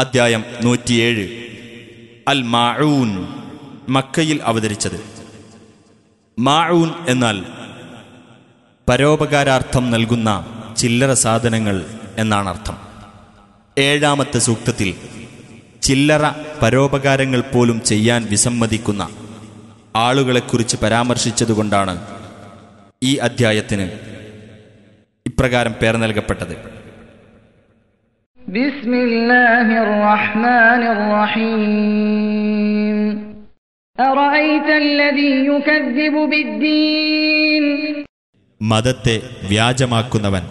അദ്ധ്യായം നൂറ്റിയേഴ്. അൽ മാഊൻ മക്കയിൽ അവതരിച്ചത്. മാഊൻ എന്നാൽ പരോപകാരാർത്ഥം നൽകുന്ന ചില്ലറ സാധനങ്ങൾ എന്നാണ് അർത്ഥം ഏഴാമത്തെ സൂക്തത്തിൽ ചില്ലറ പരോപകാരങ്ങൾ പോലും ചെയ്യാൻ വിസമ്മതിക്കുന്ന ആളുകളെക്കുറിച്ച് പരാമർശിച്ചതുകൊണ്ടാണ് ഈ അധ്യായത്തിന് ഇപ്രകാരം പേർ നൽകപ്പെട്ടത്. بسم الله الرحمن الرحيم أرأيت الذي يكذب بالدين മതത്തെ വ്യാജമാക്കുന്നവൻ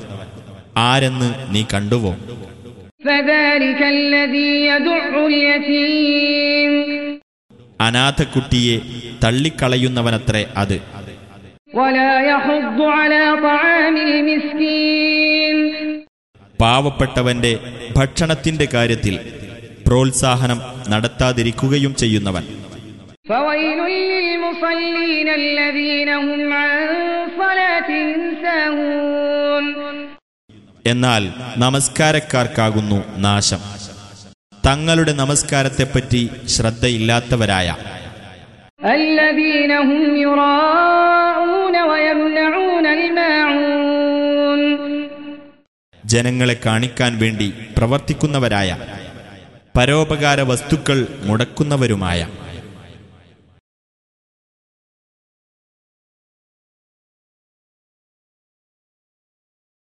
ആരെന്ന് നീ കണ്ടുവോ فذلك الذي يدع اليتيم അനാഥക്കുട്ടിയെ തള്ളിക്കളയുന്നവനത്രേ അത് ولا يحض على طعام المسكين പാവപ്പെട്ടവന്റെ ഭക്ഷണത്തിന്റെ കാര്യത്തിൽ പ്രോത്സാഹനം നടത്താതിരിക്കുകയും ചെയ്യുന്നവൻ. എന്നാൽ നമസ്കാരക്കാർക്കാകുന്നു നാശം. തങ്ങളുടെ നമസ്കാരത്തെപ്പറ്റി ശ്രദ്ധയില്ലാത്തവരായ. അല്ലദീനഹും യുറാ ജനങ്ങളെ കാണിക്കാൻ വേണ്ടി പ്രവർത്തിക്കുന്നവരായ പരോപകാര വസ്തുക്കൾ മുടക്കുന്നവരുമായ